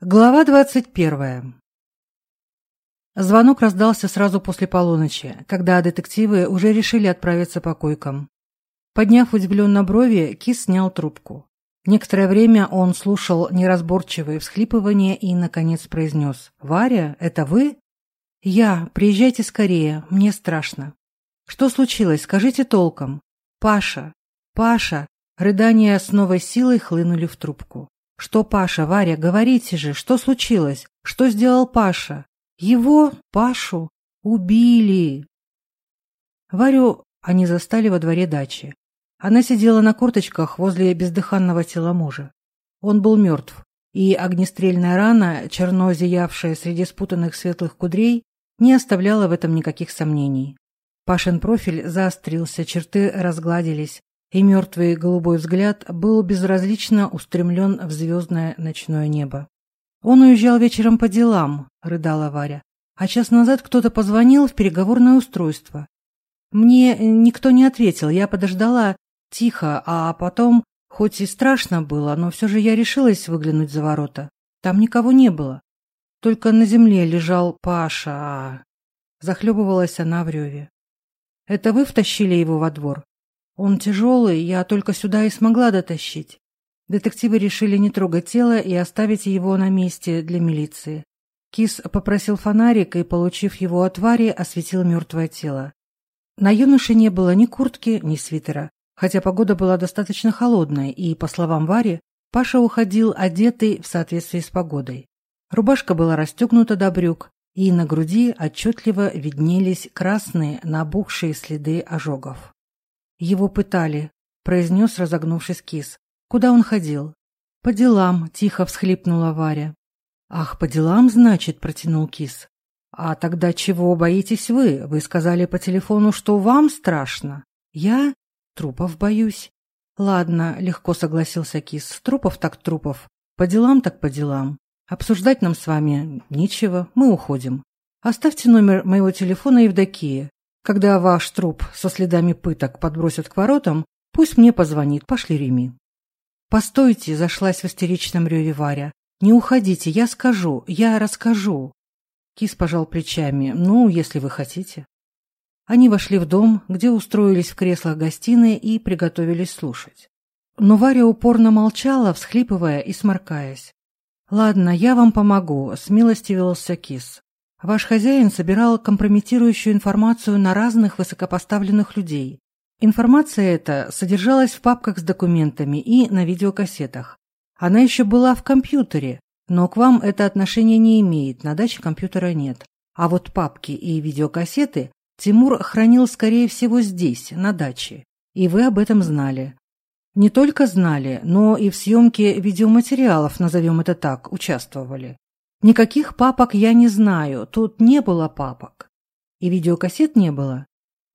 Глава двадцать первая. Звонок раздался сразу после полуночи, когда детективы уже решили отправиться по койкам. Подняв удивленно брови, Кис снял трубку. Некоторое время он слушал неразборчивые всхлипывания и, наконец, произнес. «Варя, это вы?» «Я. Приезжайте скорее. Мне страшно». «Что случилось? Скажите толком». «Паша! Паша!» Рыдания с новой силой хлынули в трубку. «Что, Паша, Варя, говорите же, что случилось? Что сделал Паша?» «Его, Пашу, убили!» Варю они застали во дворе дачи. Она сидела на корточках возле бездыханного тела мужа. Он был мертв, и огнестрельная рана, черно зиявшая среди спутанных светлых кудрей, не оставляла в этом никаких сомнений. Пашин профиль заострился, черты разгладились, и мертвый голубой взгляд был безразлично устремлен в звездное ночное небо. «Он уезжал вечером по делам», — рыдала Варя. «А час назад кто-то позвонил в переговорное устройство. Мне никто не ответил, я подождала тихо, а потом, хоть и страшно было, но все же я решилась выглянуть за ворота. Там никого не было. Только на земле лежал Паша. Захлебывалась она в реве. «Это Он тяжелый, я только сюда и смогла дотащить. Детективы решили не трогать тело и оставить его на месте для милиции. Кис попросил фонарик и, получив его от Вари, осветил мертвое тело. На юноше не было ни куртки, ни свитера, хотя погода была достаточно холодная, и, по словам Вари, Паша уходил одетый в соответствии с погодой. Рубашка была расстегнута до брюк, и на груди отчетливо виднелись красные набухшие следы ожогов. Его пытали, произнес, разогнувшись кис. Куда он ходил? По делам, тихо всхлипнула Варя. Ах, по делам, значит, протянул кис. А тогда чего боитесь вы? Вы сказали по телефону, что вам страшно. Я трупов боюсь. Ладно, легко согласился кис. Трупов так трупов, по делам так по делам. Обсуждать нам с вами нечего, мы уходим. Оставьте номер моего телефона Евдокии когда ваш труп со следами пыток подбросят к воротам, пусть мне позвонит, пошли Реми. «Постойте!» – зашлась в истеричном реве Варя. «Не уходите, я скажу, я расскажу!» Кис пожал плечами. «Ну, если вы хотите». Они вошли в дом, где устроились в креслах гостиной и приготовились слушать. Но Варя упорно молчала, всхлипывая и сморкаясь. «Ладно, я вам помогу», – смилостивился Кис. Ваш хозяин собирал компрометирующую информацию на разных высокопоставленных людей. Информация эта содержалась в папках с документами и на видеокассетах. Она еще была в компьютере, но к вам это отношение не имеет, на даче компьютера нет. А вот папки и видеокассеты Тимур хранил, скорее всего, здесь, на даче. И вы об этом знали. Не только знали, но и в съемке видеоматериалов, назовем это так, участвовали. Никаких папок я не знаю, тут не было папок. И видеокассет не было.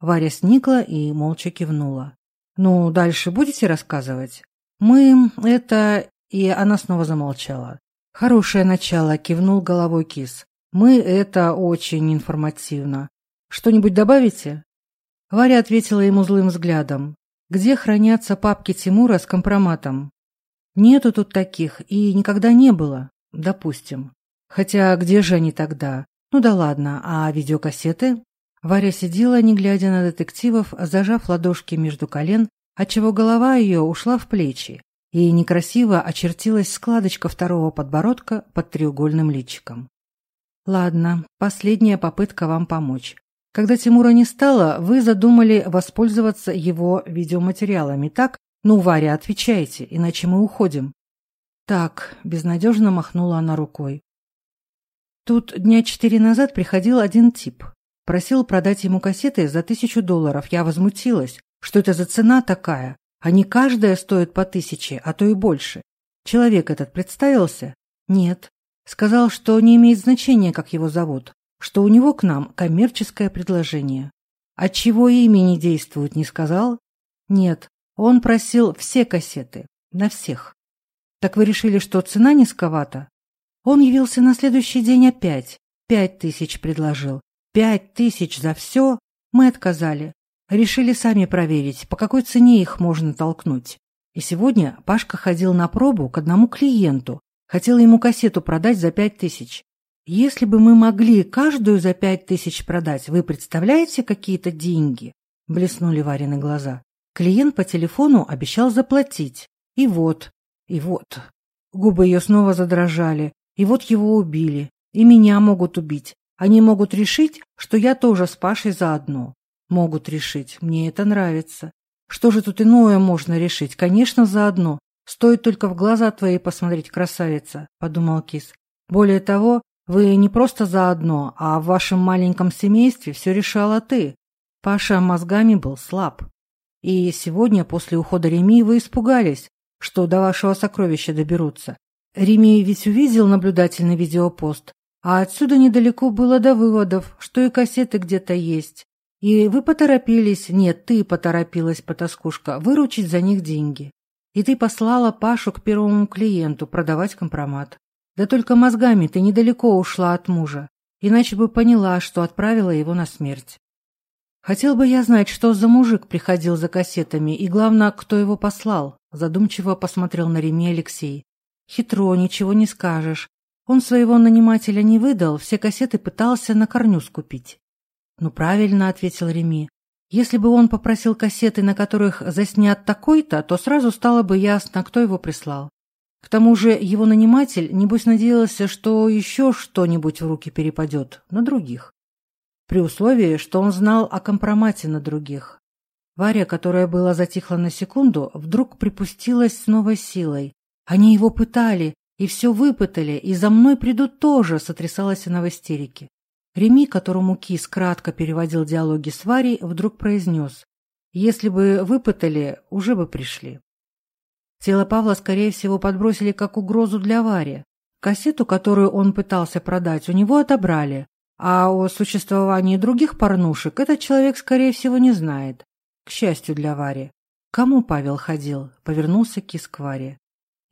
Варя сникла и молча кивнула. «Ну, дальше будете рассказывать?» «Мы... это...» И она снова замолчала. «Хорошее начало», — кивнул головой кис. «Мы это очень информативно. Что-нибудь добавите?» Варя ответила ему злым взглядом. «Где хранятся папки Тимура с компроматом?» «Нету тут таких, и никогда не было, допустим. Хотя где же они тогда? Ну да ладно, а видеокассеты? Варя сидела, не глядя на детективов, зажав ладошки между колен, отчего голова ее ушла в плечи, и некрасиво очертилась складочка второго подбородка под треугольным личиком. «Ладно, последняя попытка вам помочь. Когда Тимура не стало, вы задумали воспользоваться его видеоматериалами, так? Ну, Варя, отвечайте, иначе мы уходим». «Так», – безнадежно махнула она рукой. Тут дня четыре назад приходил один тип. Просил продать ему кассеты за тысячу долларов. Я возмутилась. Что это за цена такая? Они каждая стоит по тысяче, а то и больше. Человек этот представился? Нет. Сказал, что не имеет значения, как его зовут. Что у него к нам коммерческое предложение. От чего имени действует, не сказал? Нет. Он просил Он явился на следующий день опять. Пять тысяч предложил. Пять тысяч за все? Мы отказали. Решили сами проверить, по какой цене их можно толкнуть. И сегодня Пашка ходил на пробу к одному клиенту. Хотел ему кассету продать за пять тысяч. Если бы мы могли каждую за пять тысяч продать, вы представляете какие-то деньги? Блеснули Варины глаза. Клиент по телефону обещал заплатить. И вот, и вот. Губы ее снова задрожали. И вот его убили, и меня могут убить. Они могут решить, что я тоже с Пашей заодно. Могут решить, мне это нравится. Что же тут иное можно решить? Конечно, заодно. Стоит только в глаза твои посмотреть, красавица, подумал Кис. Более того, вы не просто заодно, а в вашем маленьком семействе все решала ты. Паша мозгами был слаб. И сегодня, после ухода Реми, вы испугались, что до вашего сокровища доберутся. Ремей ведь увидел наблюдательный видеопост, а отсюда недалеко было до выводов, что и кассеты где-то есть. И вы поторопились, нет, ты поторопилась, потаскушка, выручить за них деньги. И ты послала Пашу к первому клиенту продавать компромат. Да только мозгами ты недалеко ушла от мужа, иначе бы поняла, что отправила его на смерть. Хотел бы я знать, что за мужик приходил за кассетами, и главное, кто его послал, задумчиво посмотрел на Реме Алексей хитро, ничего не скажешь. Он своего нанимателя не выдал, все кассеты пытался на корню скупить. «Ну, правильно», — ответил Реми. «Если бы он попросил кассеты, на которых заснят такой-то, то сразу стало бы ясно, кто его прислал. К тому же его наниматель, небось, надеялся, что еще что-нибудь в руки перепадет на других. При условии, что он знал о компромате на других. Варя, которая была затихла на секунду, вдруг припустилась с новой силой. Они его пытали и все выпытали, и за мной придут тоже, сотрясалась она в истерике. Реми, которому Кис кратко переводил диалоги с Варей, вдруг произнес. «Если бы выпытали, уже бы пришли». Тело Павла, скорее всего, подбросили как угрозу для Вари. Кассету, которую он пытался продать, у него отобрали. А о существовании других порнушек этот человек, скорее всего, не знает. К счастью для Вари. Кому Павел ходил? Повернулся к Кискваре.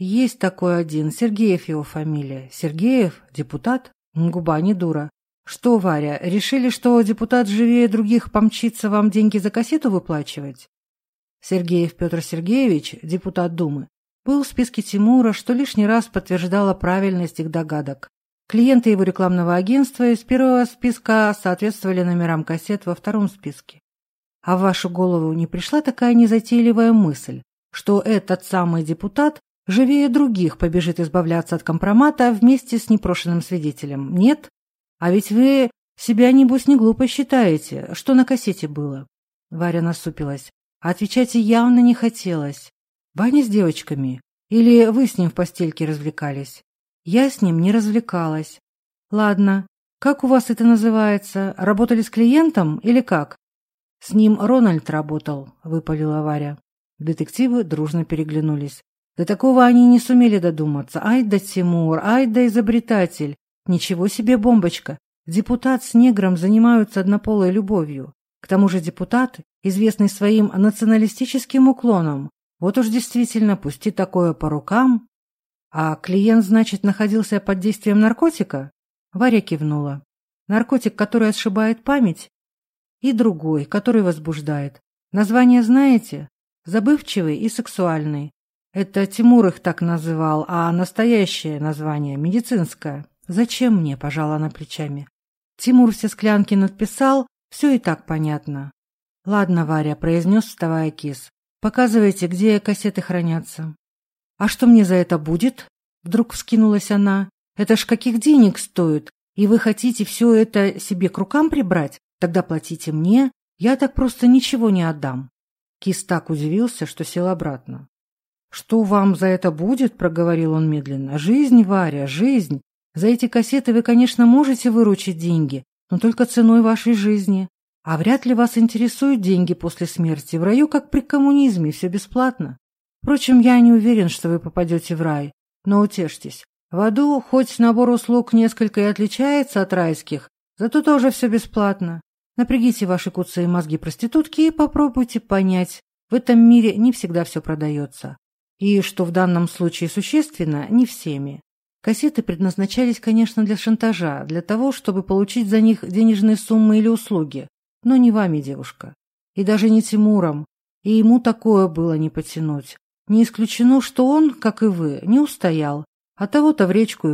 «Есть такой один, Сергеев его фамилия. Сергеев? Депутат? Губа не дура. Что, Варя, решили, что депутат живее других помчится вам деньги за кассету выплачивать?» Сергеев Петр Сергеевич, депутат Думы, был в списке Тимура, что лишний раз подтверждало правильность их догадок. Клиенты его рекламного агентства из первого списка соответствовали номерам кассет во втором списке. А в вашу голову не пришла такая незатейливая мысль, что этот самый депутат Живее других побежит избавляться от компромата вместе с непрошенным свидетелем. Нет? А ведь вы себя, небось, не глупо считаете. Что на кассете было?» Варя насупилась. А отвечать явно не хотелось. «Баня с девочками? Или вы с ним в постельке развлекались?» «Я с ним не развлекалась». «Ладно. Как у вас это называется? Работали с клиентом или как?» «С ним Рональд работал», — выпалила Варя. Детективы дружно переглянулись. До такого они не сумели додуматься. Ай да Тимур, ай да изобретатель. Ничего себе бомбочка. Депутат с негром занимаются однополой любовью. К тому же депутат, известный своим националистическим уклоном, вот уж действительно, пусти такое по рукам. А клиент, значит, находился под действием наркотика? Варя кивнула. Наркотик, который отшибает память, и другой, который возбуждает. Название знаете? Забывчивый и сексуальный. Это Тимур их так называл, а настоящее название – медицинское. Зачем мне, пожала она плечами. Тимур все склянки надписал, все и так понятно. Ладно, Варя, произнес, вставая кис. Показывайте, где кассеты хранятся. А что мне за это будет? Вдруг вскинулась она. Это ж каких денег стоит? И вы хотите все это себе к рукам прибрать? Тогда платите мне, я так просто ничего не отдам. Кис так удивился, что сел обратно. Что вам за это будет, проговорил он медленно. Жизнь, Варя, жизнь. За эти кассеты вы, конечно, можете выручить деньги, но только ценой вашей жизни. А вряд ли вас интересуют деньги после смерти. В раю, как при коммунизме, все бесплатно. Впрочем, я не уверен, что вы попадете в рай, но утешьтесь. В аду хоть набор услуг несколько и отличается от райских, зато тоже все бесплатно. Напрягите ваши куцые мозги проститутки и попробуйте понять. В этом мире не всегда все продается. И, что в данном случае существенно, не всеми. Кассеты предназначались, конечно, для шантажа, для того, чтобы получить за них денежные суммы или услуги. Но не вами, девушка. И даже не Тимуром. И ему такое было не потянуть. Не исключено, что он, как и вы, не устоял, А того-то в речку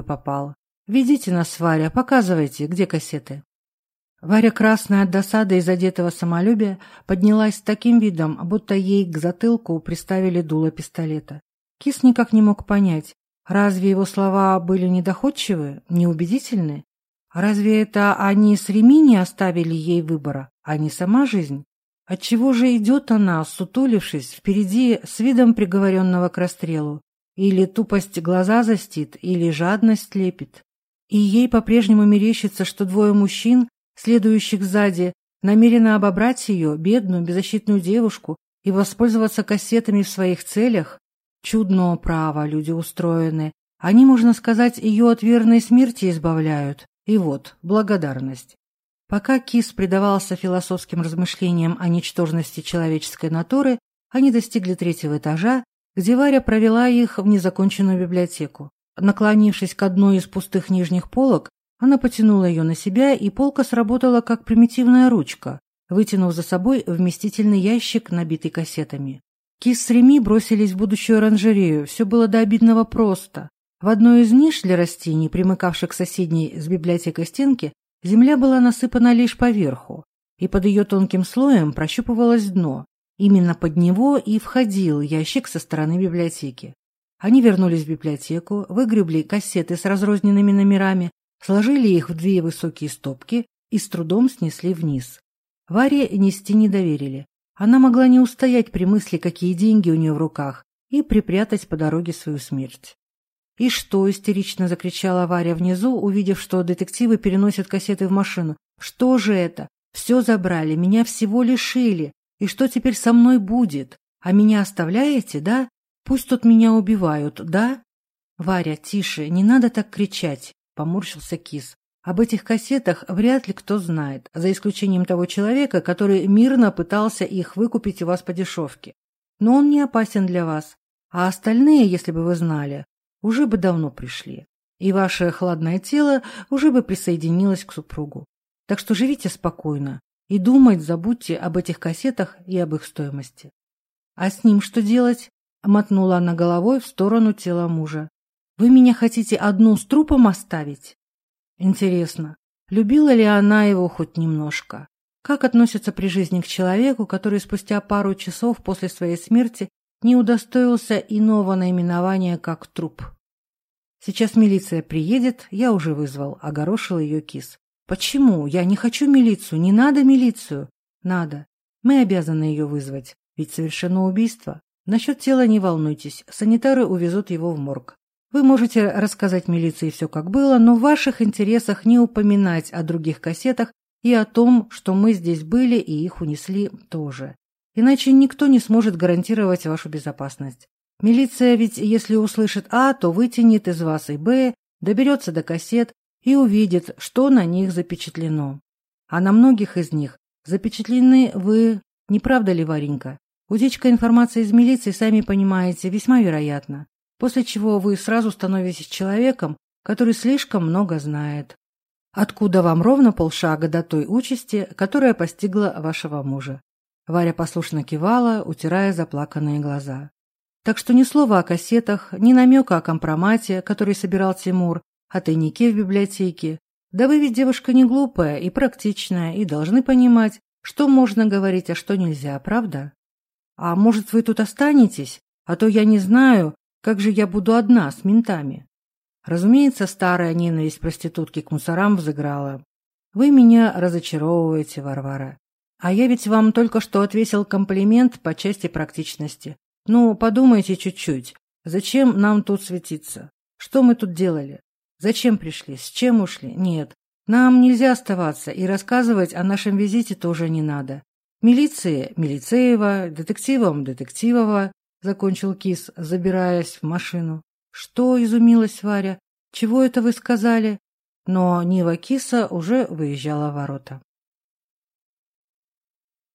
и попал. Ведите нас, Варя, показывайте, где кассеты. Варя, красная от досады и задетого самолюбия, поднялась с таким видом, будто ей к затылку приставили дуло пистолета. Кис никак не мог понять, разве его слова были недоходчивы, неубедительны? Разве это они с Ремини оставили ей выбора, а не сама жизнь? Отчего же идет она, сутулившись, впереди с видом приговоренного к расстрелу? Или тупость глаза застит, или жадность лепит? И ей по-прежнему мерещится, что двое мужчин, следующих сзади, намеренно обобрать ее, бедную, беззащитную девушку, и воспользоваться кассетами в своих целях? Чудно право люди устроены. Они, можно сказать, ее от верной смерти избавляют. И вот, благодарность. Пока Кис предавался философским размышлениям о ничтожности человеческой натуры, они достигли третьего этажа, где Варя провела их в незаконченную библиотеку. Наклонившись к одной из пустых нижних полок, она потянула ее на себя, и полка сработала как примитивная ручка, вытянув за собой вместительный ящик, набитый кассетами. Кис с Реми бросились в будущую оранжерею, все было до обидного просто. В одной из ниш для растений, примыкавших к соседней с библиотекой стенке, земля была насыпана лишь поверху, и под ее тонким слоем прощупывалось дно. Именно под него и входил ящик со стороны библиотеки. Они вернулись в библиотеку, выгребли кассеты с разрозненными номерами, Сложили их в две высокие стопки и с трудом снесли вниз. Варе нести не доверили. Она могла не устоять при мысли, какие деньги у нее в руках, и припрятать по дороге свою смерть. «И что?» – истерично закричала Варя внизу, увидев, что детективы переносят кассеты в машину. «Что же это? Все забрали, меня всего лишили. И что теперь со мной будет? А меня оставляете, да? Пусть тут меня убивают, да?» «Варя, тише, не надо так кричать поморщил кис. Об этих кассетах вряд ли кто знает, за исключением того человека, который мирно пытался их выкупить у вас по дешевке. Но он не опасен для вас, а остальные, если бы вы знали, уже бы давно пришли, и ваше хладное тело уже бы присоединилось к супругу. Так что живите спокойно и думать забудьте об этих кассетах и об их стоимости. А с ним что делать? Мотнула она головой в сторону тела мужа. Вы меня хотите одну с трупом оставить? Интересно, любила ли она его хоть немножко? Как относится при жизни к человеку, который спустя пару часов после своей смерти не удостоился иного наименования, как труп? Сейчас милиция приедет, я уже вызвал, огорошил ее кис. Почему? Я не хочу милицию, не надо милицию. Надо. Мы обязаны ее вызвать, ведь совершено убийство. Насчет тела не волнуйтесь, санитары увезут его в морг. Вы можете рассказать милиции все как было, но в ваших интересах не упоминать о других кассетах и о том, что мы здесь были и их унесли тоже. Иначе никто не сможет гарантировать вашу безопасность. Милиция ведь, если услышит А, то вытянет из вас и Б, доберется до кассет и увидит, что на них запечатлено. А на многих из них запечатлены вы, не правда ли, Варенька? Утечка информации из милиции, сами понимаете, весьма вероятна. После чего вы сразу становитесь человеком, который слишком много знает. Откуда вам ровно полшага до той участи, которая постигла вашего мужа? Варя послушно кивала, утирая заплаканные глаза. Так что ни слова о кассетах, ни намека о компромате, который собирал Тимур, о тайнике в библиотеке. Да вы ведь девушка не глупая и практичная, и должны понимать, что можно говорить, а что нельзя, правда? А может, вы тут останетесь? А то я не знаю, как же я буду одна с ментами? Разумеется, старая ненависть проститутки к мусорам взыграла. Вы меня разочаровываете, Варвара. А я ведь вам только что ответил комплимент по части практичности. Ну, подумайте чуть-чуть. Зачем нам тут светиться? Что мы тут делали? Зачем пришли? С чем ушли? Нет. Нам нельзя оставаться, и рассказывать о нашем визите тоже не надо. Милиции – Милицеева, детективам – Детективова закончил Кис, забираясь в машину. Что изумилась Варя? Чего это вы сказали? Но Нива Киса уже выезжала в ворота.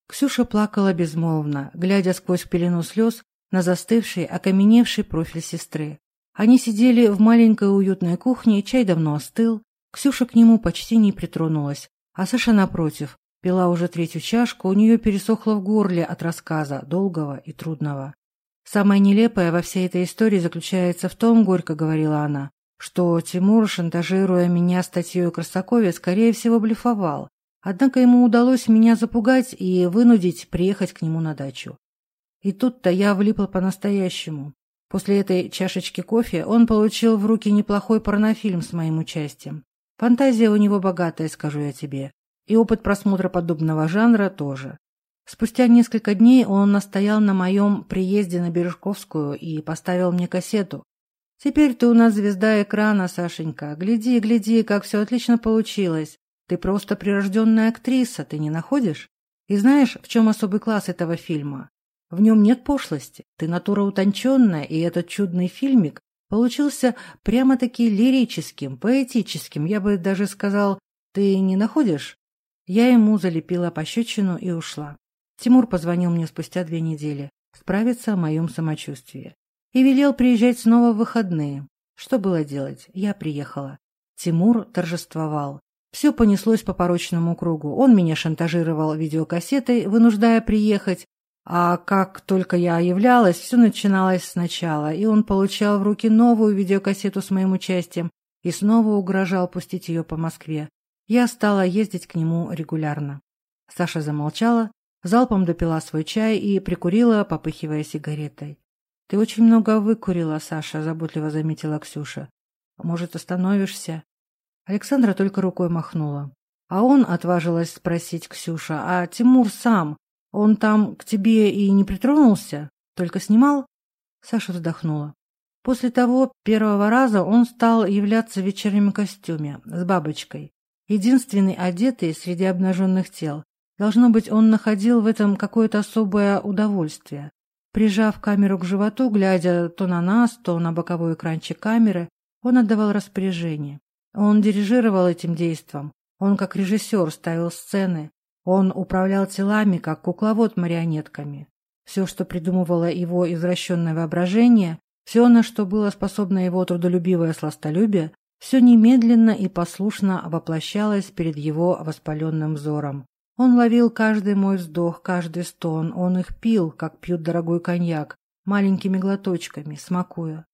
Ксюша плакала безмолвно, глядя сквозь пелену слез на застывший, окаменевший профиль сестры. Они сидели в маленькой уютной кухне, чай давно остыл. Ксюша к нему почти не притронулась, а Саша, напротив, пила уже третью чашку, у нее пересохло в горле от рассказа, долгого и трудного. Самое нелепое во всей этой истории заключается в том, горько говорила она, что Тимур, шантажируя меня статьей Красакове, скорее всего, блефовал. Однако ему удалось меня запугать и вынудить приехать к нему на дачу. И тут-то я влипла по-настоящему. После этой чашечки кофе он получил в руки неплохой порнофильм с моим участием. Фантазия у него богатая, скажу я тебе. И опыт просмотра подобного жанра тоже. Спустя несколько дней он настоял на моем приезде на Бережковскую и поставил мне кассету. «Теперь ты у нас звезда экрана, Сашенька. Гляди, гляди, как все отлично получилось. Ты просто прирожденная актриса, ты не находишь? И знаешь, в чем особый класс этого фильма? В нем нет пошлости. Ты натура утонченная, и этот чудный фильмик получился прямо-таки лирическим, поэтическим, я бы даже сказал, ты не находишь?» Я ему залепила пощечину и ушла. Тимур позвонил мне спустя две недели. Справиться о моем самочувствии. И велел приезжать снова в выходные. Что было делать? Я приехала. Тимур торжествовал. Все понеслось по порочному кругу. Он меня шантажировал видеокассетой, вынуждая приехать. А как только я являлась, все начиналось сначала, и он получал в руки новую видеокассету с моим участием и снова угрожал пустить ее по Москве. Я стала ездить к нему регулярно. Саша замолчала, Залпом допила свой чай и прикурила, попыхивая сигаретой. «Ты очень много выкурила, Саша», — заботливо заметила Ксюша. «Может, остановишься?» Александра только рукой махнула. А он отважилась спросить Ксюша, «А Тимур сам, он там к тебе и не притронулся? Только снимал?» Саша вздохнула. После того первого раза он стал являться в вечернем костюме, с бабочкой. Единственный одетый среди обнаженных тел должно быть, он находил в этом какое-то особое удовольствие. Прижав камеру к животу, глядя то на нас, то на боковой экранчик камеры, он отдавал распоряжение. Он дирижировал этим действом. Он, как режиссер, ставил сцены. Он управлял телами, как кукловод марионетками. Все, что придумывало его извращенное воображение, все, на что было способно его трудолюбивое сластолюбие, все немедленно и послушно воплощалось перед его воспаленным взором. Он ловил каждый мой вздох, каждый стон. Он их пил, как пьют дорогой коньяк, маленькими глоточками, смакуя.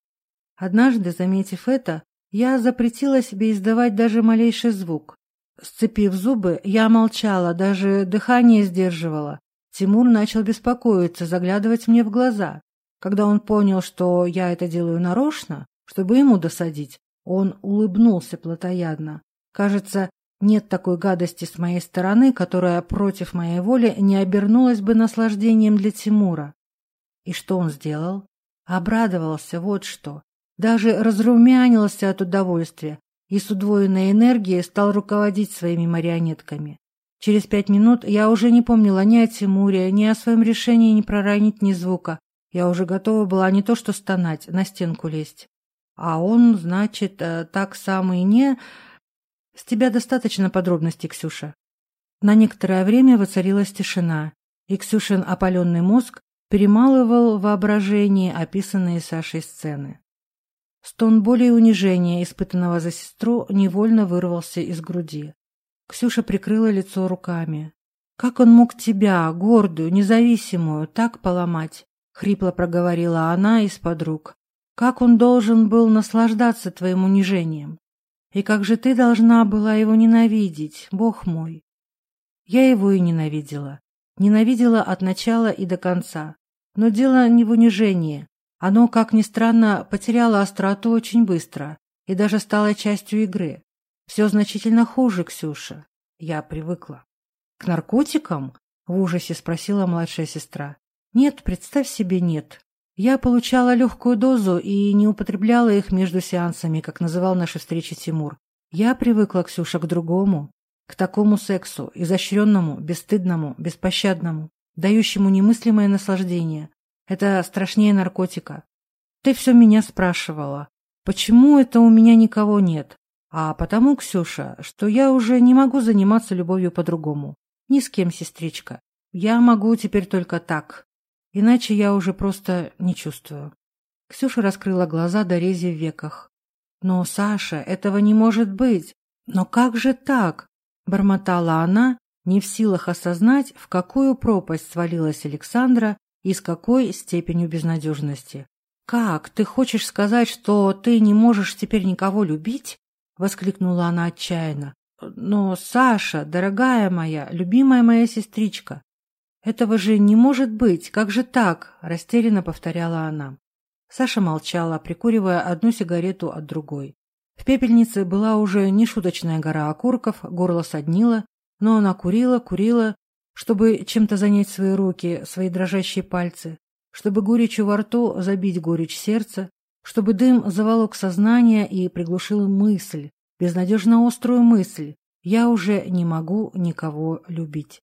Однажды, заметив это, я запретила себе издавать даже малейший звук. Сцепив зубы, я молчала, даже дыхание сдерживала. Тимур начал беспокоиться, заглядывать мне в глаза. Когда он понял, что я это делаю нарочно, чтобы ему досадить, он улыбнулся плотоядно. Кажется, нет такой гадости с моей стороны, которая против моей воли не обернулась бы наслаждением для Тимура. И что он сделал? Обрадовался, вот что. Даже разрумянился от удовольствия и с удвоенной энергией стал руководить своими марионетками. Через пять минут я уже не помнила ни о Тимуре, ни о своем решении не проронить ни звука. Я уже готова была не то что стонать, на стенку лезть. А он, значит, э, так сам и не... С тебя достаточно подробностей, Ксюша. На некоторое время воцарилась тишина, и Ксюшин опаленный мозг перемалывал воображение описанные Сашей сцены. Стон боли и унижения, испытанного за сестру, невольно вырвался из груди. Ксюша прикрыла лицо руками. «Как он мог тебя, гордую, независимую, так поломать?» — хрипло проговорила она из-под рук. «Как он должен был наслаждаться твоим унижением? И И как же ты должна была его ненавидеть, бог мой. Я его и ненавидела. Ненавидела от начала и до конца. Но дело не в унижении. Оно, как ни странно, потеряло остроту очень быстро и даже стало частью игры. Все значительно хуже, Ксюша. Я привыкла. К наркотикам? В ужасе спросила младшая сестра. Нет, представь себе, нет. Я получала легкую дозу и не употребляла их между сеансами, как называл наши встречи Тимур. Я привыкла, Ксюша, к другому, к такому сексу, изощренному, бесстыдному, беспощадному, дающему немыслимое наслаждение. Это страшнее наркотика. Ты все меня спрашивала, почему это у меня никого нет? А потому, Ксюша, что я уже не могу заниматься любовью по-другому. Ни с кем, сестричка. Я могу теперь только так, иначе я уже просто не чувствую. Ксюша раскрыла глаза, до в веках. «Но, Саша, этого не может быть! Но как же так?» – бормотала она, не в силах осознать, в какую пропасть свалилась Александра и с какой степенью безнадежности. «Как? Ты хочешь сказать, что ты не можешь теперь никого любить?» — воскликнула она отчаянно. «Но, Саша, дорогая моя, любимая моя сестричка, «Этого же не может быть! Как же так?» – растерянно повторяла она. Саша молчала, прикуривая одну сигарету от другой. В пепельнице была уже нешуточная гора окурков, горло соднило, но она курила, курила, чтобы чем-то занять свои руки, свои дрожащие пальцы, чтобы горечью во рту забить горечь сердца, чтобы дым заволок сознание и приглушил мысль, безнадежно острую мысль «Я уже не могу никого любить».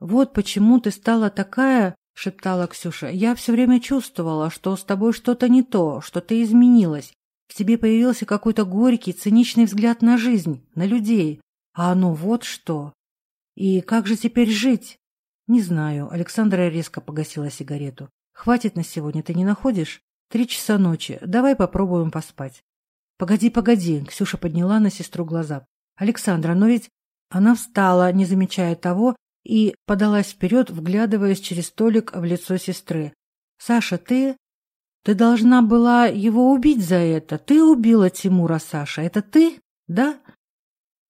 Вот почему ты стала такая, — шептала Ксюша. «Я все время чувствовала, что с тобой что-то не то, что ты изменилась. В тебе появился какой-то горький, циничный взгляд на жизнь, на людей. А оно вот что. И как же теперь жить?» «Не знаю». Александра резко погасила сигарету. «Хватит на сегодня, ты не находишь? Три часа ночи. Давай попробуем поспать». «Погоди, погоди», — Ксюша подняла на сестру глаза. «Александра, но ведь...» Она встала, не замечая того, и подалась вперед, вглядываясь через столик в лицо сестры. «Саша, ты... Ты должна была его убить за это. Ты убила Тимура, Саша. Это ты? Да?»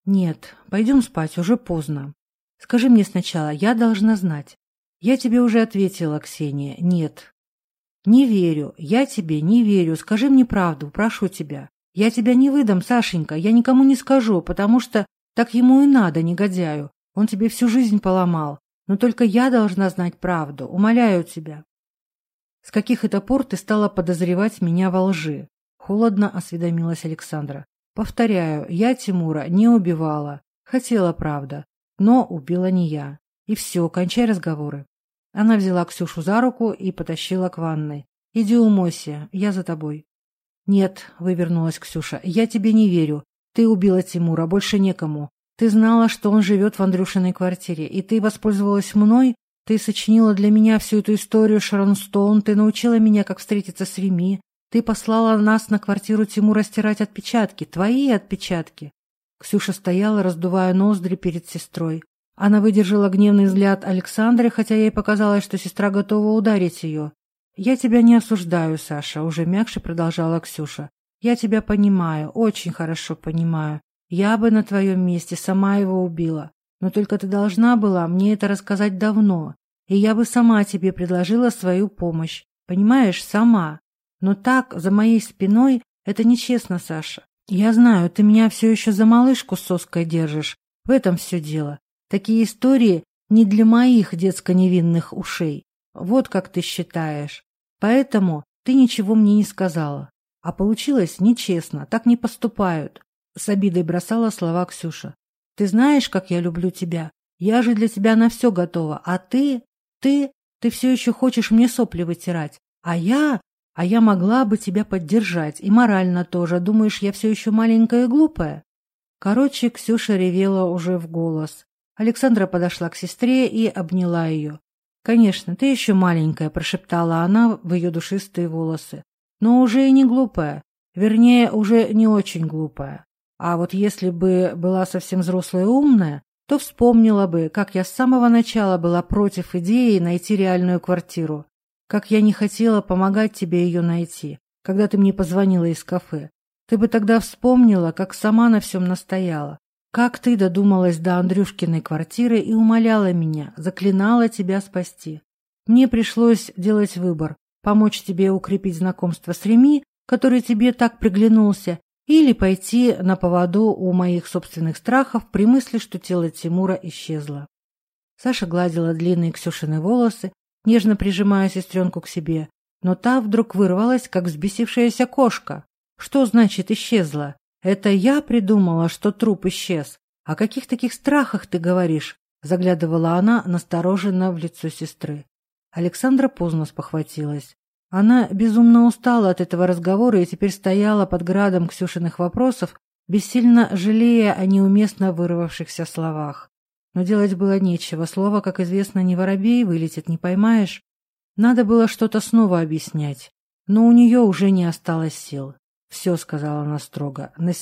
«Нет. Пойдем спать. Уже поздно. Скажи мне сначала. Я должна знать. Я тебе уже ответила, Ксения. Нет. Не верю. Я тебе не верю. Скажи мне правду. Прошу тебя. Я тебя не выдам, Сашенька. Я никому не скажу, потому что так ему и надо, негодяю. Он тебе всю жизнь поломал, но только я должна знать правду, умоляю тебя. С каких это пор ты стала подозревать меня во лжи? Холодно осведомилась Александра. Повторяю, я Тимура не убивала. Хотела, правда, но убила не я. И все, кончай разговоры. Она взяла Ксюшу за руку и потащила к ванной. «Иди умойся, я за тобой». «Нет», — вывернулась Ксюша, — «я тебе не верю. Ты убила Тимура, больше некому. Ты знала, что он живет в Андрюшиной квартире, и ты воспользовалась мной? Ты сочинила для меня всю эту историю, Шарон Стоун, ты научила меня, как встретиться с Реми, ты послала нас на квартиру Тимура стирать отпечатки, твои отпечатки. Ксюша стояла, раздувая ноздри перед сестрой. Она выдержала гневный взгляд Александры, хотя ей показалось, что сестра готова ударить ее. «Я тебя не осуждаю, Саша», — уже мягче продолжала Ксюша. «Я тебя понимаю, очень хорошо понимаю. Я бы на твоем месте сама его убила. Но только ты должна была мне это рассказать давно, и я бы сама тебе предложила свою помощь. Понимаешь, сама. Но так, за моей спиной, это нечестно, Саша. Я знаю, ты меня все еще за малышку с соской держишь. В этом все дело. Такие истории не для моих детско-невинных ушей. Вот как ты считаешь. Поэтому ты ничего мне не сказала. А получилось с обидой бросала слова Ксюша. «Ты знаешь, как я люблю тебя? Я же для тебя на все готова. А ты? Ты? Ты все еще хочешь мне сопли вытирать. А я? А я могла бы тебя поддержать. И морально тоже. Думаешь, я все еще маленькая и глупая?» Короче, Ксюша ревела уже в голос. Александра подошла к сестре и обняла ее. «Конечно, ты еще маленькая», – прошептала она в ее душистые волосы. «Но уже и не глупая. Вернее, уже не очень глупая. А вот если бы была совсем взрослая и умная, то вспомнила бы, как я с самого начала была против идеи найти реальную квартиру, как я не хотела помогать тебе ее найти, когда ты мне позвонила из кафе. Ты бы тогда вспомнила, как сама на всем настояла, как ты додумалась до Андрюшкиной квартиры и умоляла меня, заклинала тебя спасти. Мне пришлось делать выбор, помочь тебе укрепить знакомство с Реми, который тебе так приглянулся, или пойти на поводу у моих собственных страхов при мысли, что тело Тимура исчезло. Саша гладила длинные Ксюшины волосы, нежно прижимая сестренку к себе, но та вдруг вырвалась, как взбесившаяся кошка. Что значит исчезла? Это я придумала, что труп исчез. О каких таких страхах ты говоришь? Заглядывала она настороженно в лицо сестры. Александра поздно спохватилась. Она безумно устала от этого разговора и теперь стояла под градом Ксюшиных вопросов, бессильно жалея о неуместно вырвавшихся словах. Но делать было нечего, слово, как известно, не воробей, вылетит, не поймаешь. Надо было что-то снова объяснять, но у нее уже не осталось сил. «Все», — сказала она строго, — «на